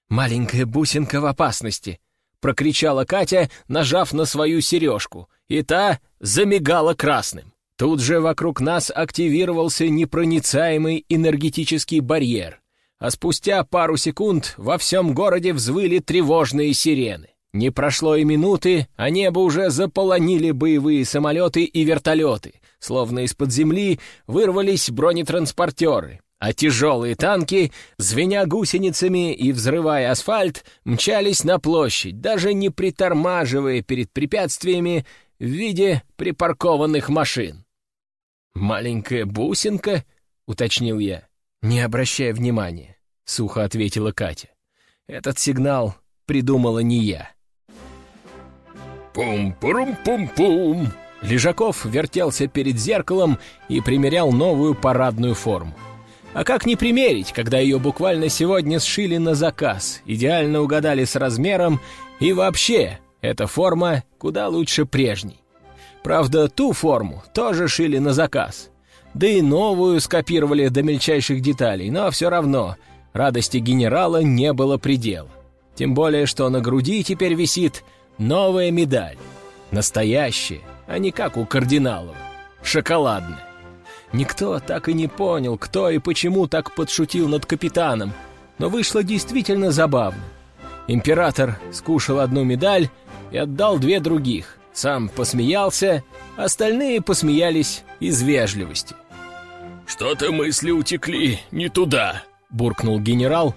«Маленькая бусинка в опасности», — прокричала Катя, нажав на свою сережку, и та замигала красным. Тут же вокруг нас активировался непроницаемый энергетический барьер, а спустя пару секунд во всем городе взвыли тревожные сирены. Не прошло и минуты, а небо уже заполонили боевые самолеты и вертолеты, словно из-под земли вырвались бронетранспортеры, а тяжелые танки, звеня гусеницами и взрывая асфальт, мчались на площадь, даже не притормаживая перед препятствиями в виде припаркованных машин. «Маленькая бусинка?» — уточнил я. «Не обращая внимания», — сухо ответила Катя. «Этот сигнал придумала не я». Пум-пурум-пум-пум. Лежаков вертелся перед зеркалом и примерял новую парадную форму. А как не примерить, когда ее буквально сегодня сшили на заказ, идеально угадали с размером, и вообще, эта форма куда лучше прежней. Правда, ту форму тоже шили на заказ. Да и новую скопировали до мельчайших деталей, но все равно радости генерала не было предела. Тем более, что на груди теперь висит Новая медаль. Настоящая, а не как у кардиналов. Шоколадная. Никто так и не понял, кто и почему так подшутил над капитаном, но вышло действительно забавно. Император скушал одну медаль и отдал две других. Сам посмеялся, остальные посмеялись из вежливости. «Что-то мысли утекли не туда», — буркнул генерал,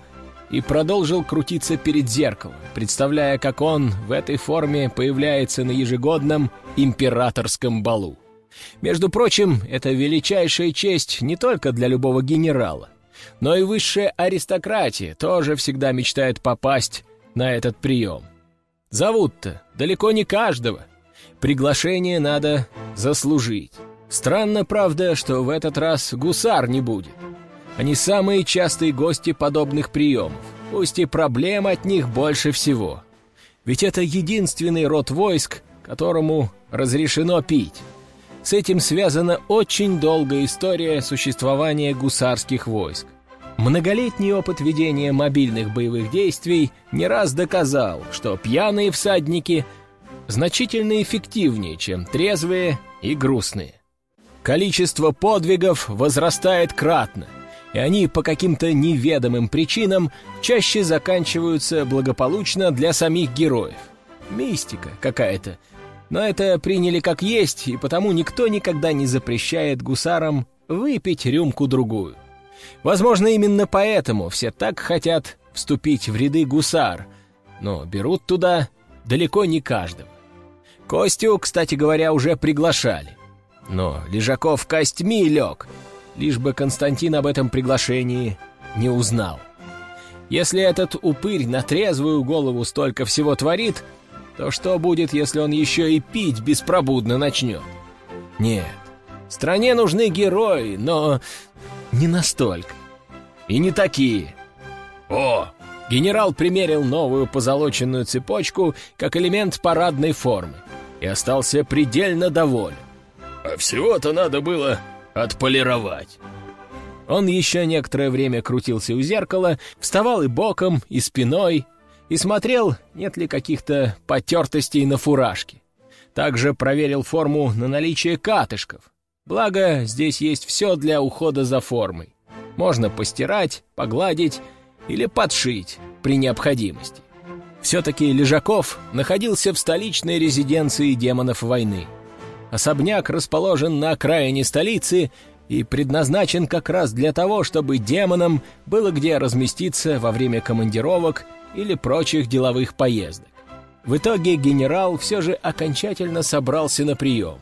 и продолжил крутиться перед зеркалом, представляя, как он в этой форме появляется на ежегодном императорском балу. Между прочим, это величайшая честь не только для любого генерала, но и высшая аристократия тоже всегда мечтает попасть на этот прием. Зовут-то далеко не каждого. Приглашение надо заслужить. Странно, правда, что в этот раз гусар не будет. Они самые частые гости подобных приемов, пусть и проблем от них больше всего. Ведь это единственный род войск, которому разрешено пить. С этим связана очень долгая история существования гусарских войск. Многолетний опыт ведения мобильных боевых действий не раз доказал, что пьяные всадники значительно эффективнее, чем трезвые и грустные. Количество подвигов возрастает кратно, и они по каким-то неведомым причинам чаще заканчиваются благополучно для самих героев. Мистика какая-то. Но это приняли как есть, и потому никто никогда не запрещает гусарам выпить рюмку-другую. Возможно, именно поэтому все так хотят вступить в ряды гусар, но берут туда далеко не каждого. Костю, кстати говоря, уже приглашали. Но Лежаков костьми лег — лишь бы Константин об этом приглашении не узнал. Если этот упырь на трезвую голову столько всего творит, то что будет, если он еще и пить беспробудно начнет? Нет, стране нужны герои, но не настолько. И не такие. О, генерал примерил новую позолоченную цепочку как элемент парадной формы и остался предельно доволен. А всего-то надо было отполировать. Он еще некоторое время крутился у зеркала, вставал и боком, и спиной, и смотрел, нет ли каких-то потертостей на фуражке. Также проверил форму на наличие катышков. Благо, здесь есть все для ухода за формой. Можно постирать, погладить или подшить при необходимости. Все-таки Лежаков находился в столичной резиденции демонов войны — Особняк расположен на окраине столицы и предназначен как раз для того, чтобы демонам было где разместиться во время командировок или прочих деловых поездок. В итоге генерал все же окончательно собрался на прием.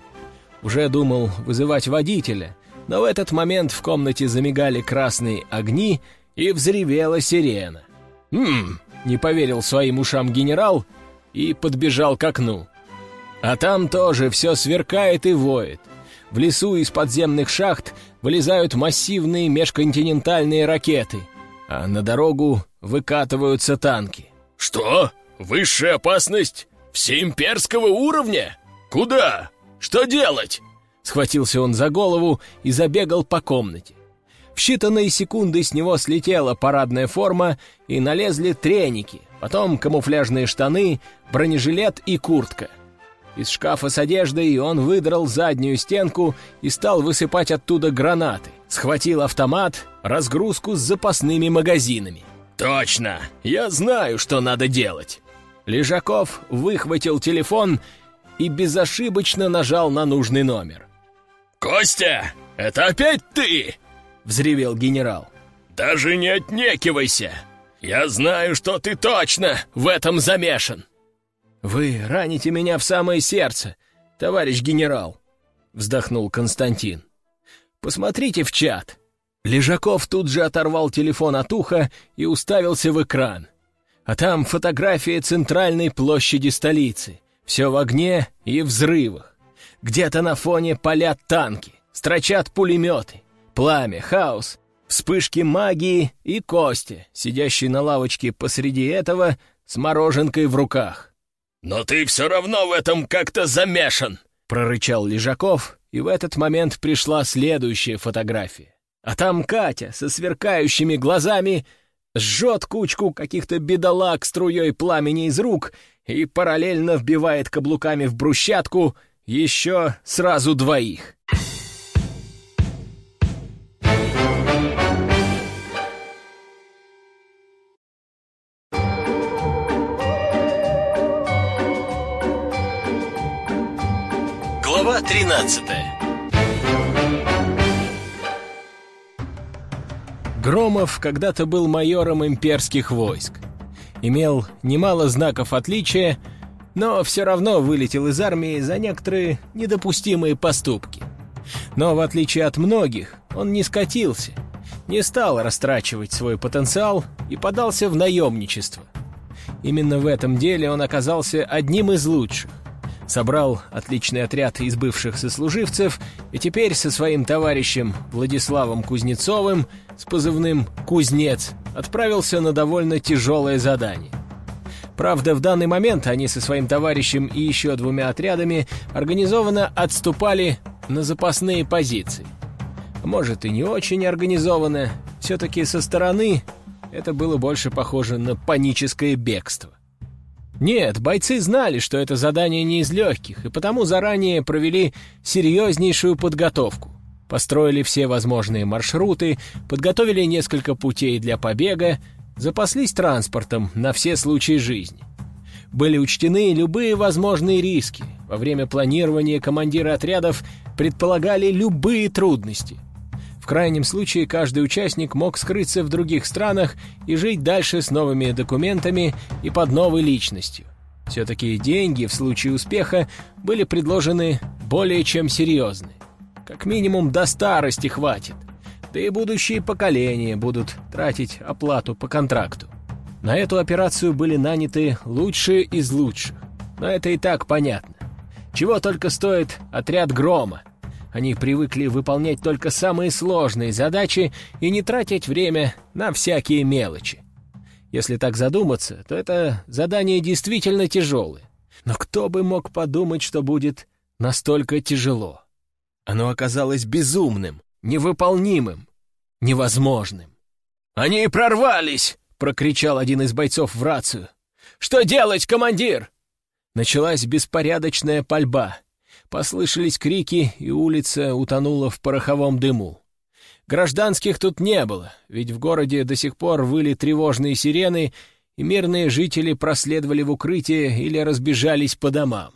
Уже думал вызывать водителя, но в этот момент в комнате замигали красные огни и взревела сирена. «Хм...» — не поверил своим ушам генерал и подбежал к окну. А там тоже все сверкает и воет. В лесу из подземных шахт вылезают массивные межконтинентальные ракеты, а на дорогу выкатываются танки. «Что? Высшая опасность всеимперского уровня? Куда? Что делать?» Схватился он за голову и забегал по комнате. В считанные секунды с него слетела парадная форма и налезли треники, потом камуфляжные штаны, бронежилет и куртка. Из шкафа с одеждой он выдрал заднюю стенку и стал высыпать оттуда гранаты. Схватил автомат, разгрузку с запасными магазинами. «Точно! Я знаю, что надо делать!» Лежаков выхватил телефон и безошибочно нажал на нужный номер. «Костя, это опять ты!» — взревел генерал. «Даже не отнекивайся! Я знаю, что ты точно в этом замешан!» «Вы раните меня в самое сердце, товарищ генерал!» — вздохнул Константин. «Посмотрите в чат!» Лежаков тут же оторвал телефон от уха и уставился в экран. А там фотография центральной площади столицы. Все в огне и взрывах. Где-то на фоне палят танки, строчат пулеметы, пламя, хаос, вспышки магии и Кости, сидящий на лавочке посреди этого с мороженкой в руках. «Но ты все равно в этом как-то замешан!» — прорычал Лежаков, и в этот момент пришла следующая фотография. А там Катя со сверкающими глазами жжет кучку каких-то бедолаг струей пламени из рук и параллельно вбивает каблуками в брусчатку еще сразу двоих. 13 Громов когда-то был майором имперских войск. Имел немало знаков отличия, но все равно вылетел из армии за некоторые недопустимые поступки. Но в отличие от многих, он не скатился, не стал растрачивать свой потенциал и подался в наемничество. Именно в этом деле он оказался одним из лучших. Собрал отличный отряд из бывших сослуживцев и теперь со своим товарищем Владиславом Кузнецовым с позывным «Кузнец» отправился на довольно тяжелое задание. Правда, в данный момент они со своим товарищем и еще двумя отрядами организованно отступали на запасные позиции. Может, и не очень организованно, все-таки со стороны это было больше похоже на паническое бегство. Нет, бойцы знали, что это задание не из легких, и потому заранее провели серьезнейшую подготовку. Построили все возможные маршруты, подготовили несколько путей для побега, запаслись транспортом на все случаи жизни. Были учтены любые возможные риски. Во время планирования командиры отрядов предполагали любые трудности. В крайнем случае каждый участник мог скрыться в других странах и жить дальше с новыми документами и под новой личностью. Все-таки деньги в случае успеха были предложены более чем серьезные. Как минимум до старости хватит. Да и будущие поколения будут тратить оплату по контракту. На эту операцию были наняты лучшие из лучших. Но это и так понятно. Чего только стоит отряд «Грома», они привыкли выполнять только самые сложные задачи и не тратить время на всякие мелочи. Если так задуматься, то это задание действительно тяжелое. Но кто бы мог подумать, что будет настолько тяжело? Оно оказалось безумным, невыполнимым, невозможным. «Они прорвались!» — прокричал один из бойцов в рацию. «Что делать, командир?» Началась беспорядочная пальба. Послышались крики, и улица утонула в пороховом дыму. Гражданских тут не было, ведь в городе до сих пор выли тревожные сирены, и мирные жители проследовали в укрытие или разбежались по домам.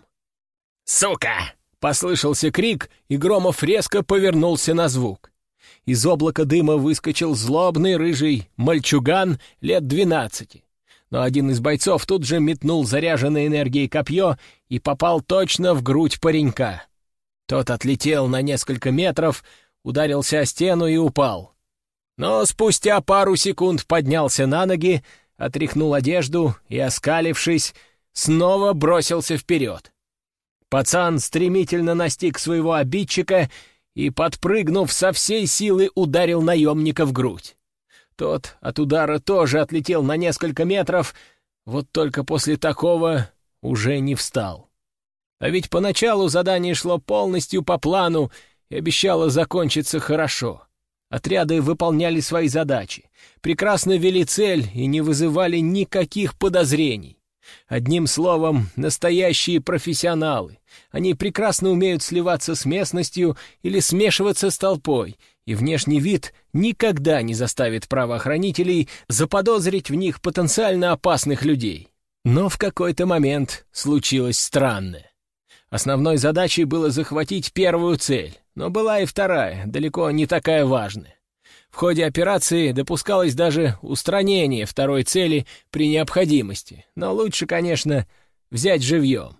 «Сука!» — послышался крик, и Громов резко повернулся на звук. Из облака дыма выскочил злобный рыжий мальчуган лет двенадцати но один из бойцов тут же метнул заряженной энергией копье и попал точно в грудь паренька. Тот отлетел на несколько метров, ударился о стену и упал. Но спустя пару секунд поднялся на ноги, отряхнул одежду и, оскалившись, снова бросился вперед. Пацан стремительно настиг своего обидчика и, подпрыгнув со всей силы, ударил наемника в грудь. Тот от удара тоже отлетел на несколько метров, вот только после такого уже не встал. А ведь поначалу задание шло полностью по плану и обещало закончиться хорошо. Отряды выполняли свои задачи, прекрасно вели цель и не вызывали никаких подозрений. Одним словом, настоящие профессионалы. Они прекрасно умеют сливаться с местностью или смешиваться с толпой, и внешний вид никогда не заставит правоохранителей заподозрить в них потенциально опасных людей. Но в какой-то момент случилось странное. Основной задачей было захватить первую цель, но была и вторая, далеко не такая важная. В ходе операции допускалось даже устранение второй цели при необходимости, но лучше, конечно, взять живьем.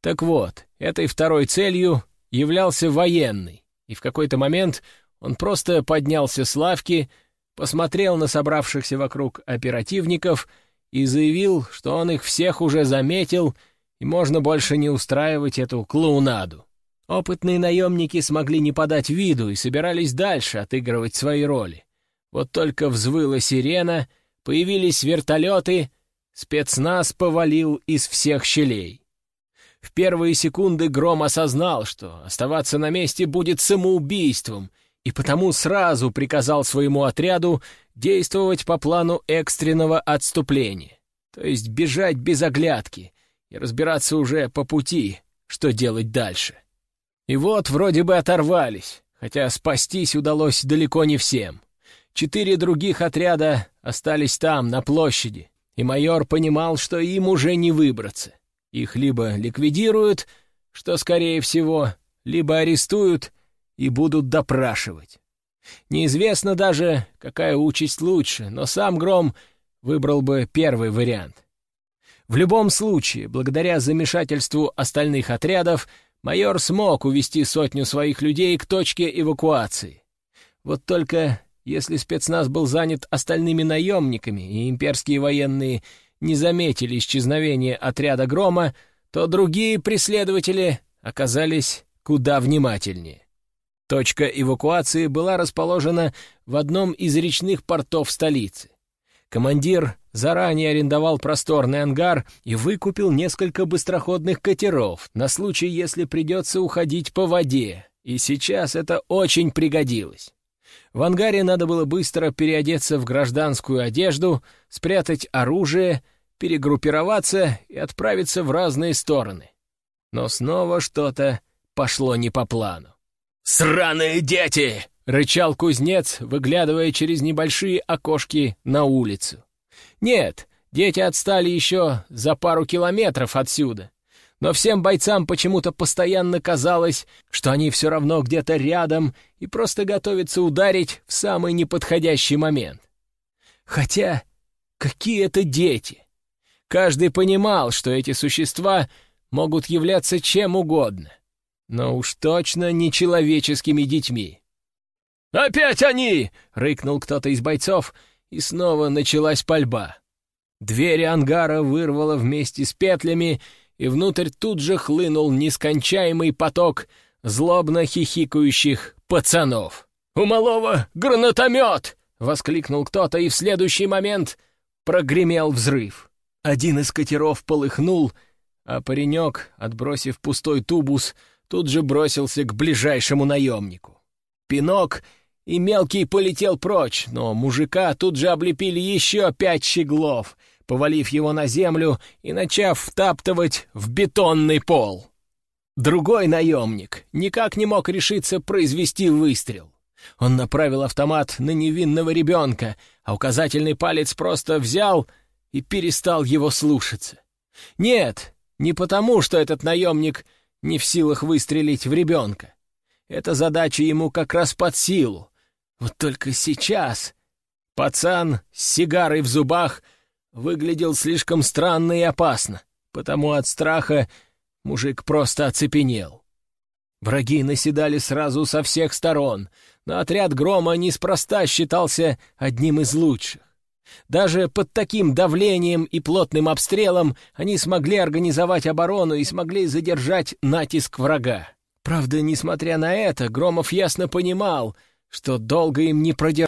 Так вот, этой второй целью являлся военный, и в какой-то момент он просто поднялся с лавки, посмотрел на собравшихся вокруг оперативников и заявил, что он их всех уже заметил, и можно больше не устраивать эту клоунаду. Опытные наемники смогли не подать виду и собирались дальше отыгрывать свои роли. Вот только взвыла сирена, появились вертолеты, спецназ повалил из всех щелей. В первые секунды Гром осознал, что оставаться на месте будет самоубийством, и потому сразу приказал своему отряду действовать по плану экстренного отступления, то есть бежать без оглядки и разбираться уже по пути, что делать дальше. И вот вроде бы оторвались, хотя спастись удалось далеко не всем. Четыре других отряда остались там, на площади, и майор понимал, что им уже не выбраться. Их либо ликвидируют, что скорее всего, либо арестуют и будут допрашивать. Неизвестно даже, какая участь лучше, но сам Гром выбрал бы первый вариант. В любом случае, благодаря замешательству остальных отрядов, майор смог увести сотню своих людей к точке эвакуации. Вот только если спецназ был занят остальными наемниками, и имперские военные не заметили исчезновения отряда Грома, то другие преследователи оказались куда внимательнее. Точка эвакуации была расположена в одном из речных портов столицы. Командир заранее арендовал просторный ангар и выкупил несколько быстроходных катеров на случай, если придется уходить по воде, и сейчас это очень пригодилось. В ангаре надо было быстро переодеться в гражданскую одежду, спрятать оружие, перегруппироваться и отправиться в разные стороны. Но снова что-то пошло не по плану. «Сраные дети!» — рычал кузнец, выглядывая через небольшие окошки на улицу. Нет, дети отстали еще за пару километров отсюда. Но всем бойцам почему-то постоянно казалось, что они все равно где-то рядом и просто готовятся ударить в самый неподходящий момент. Хотя, какие это дети? Каждый понимал, что эти существа могут являться чем угодно но уж точно не человеческими детьми. «Опять они!» — рыкнул кто-то из бойцов, и снова началась пальба. Двери ангара вырвало вместе с петлями, и внутрь тут же хлынул нескончаемый поток злобно хихикающих пацанов. «У малого гранатомет!» — воскликнул кто-то, и в следующий момент прогремел взрыв. Один из катеров полыхнул, а паренек, отбросив пустой тубус, тут же бросился к ближайшему наемнику. Пинок и мелкий полетел прочь, но мужика тут же облепили еще пять щеглов, повалив его на землю и начав втаптывать в бетонный пол. Другой наемник никак не мог решиться произвести выстрел. Он направил автомат на невинного ребенка, а указательный палец просто взял и перестал его слушаться. Нет, не потому, что этот наемник — не в силах выстрелить в ребенка. Эта задача ему как раз под силу. Вот только сейчас пацан с сигарой в зубах выглядел слишком странно и опасно, потому от страха мужик просто оцепенел. Враги наседали сразу со всех сторон, но отряд Грома неспроста считался одним из лучших. Даже под таким давлением и плотным обстрелом они смогли организовать оборону и смогли задержать натиск врага. Правда, несмотря на это, Громов ясно понимал, что долго им не продержаться.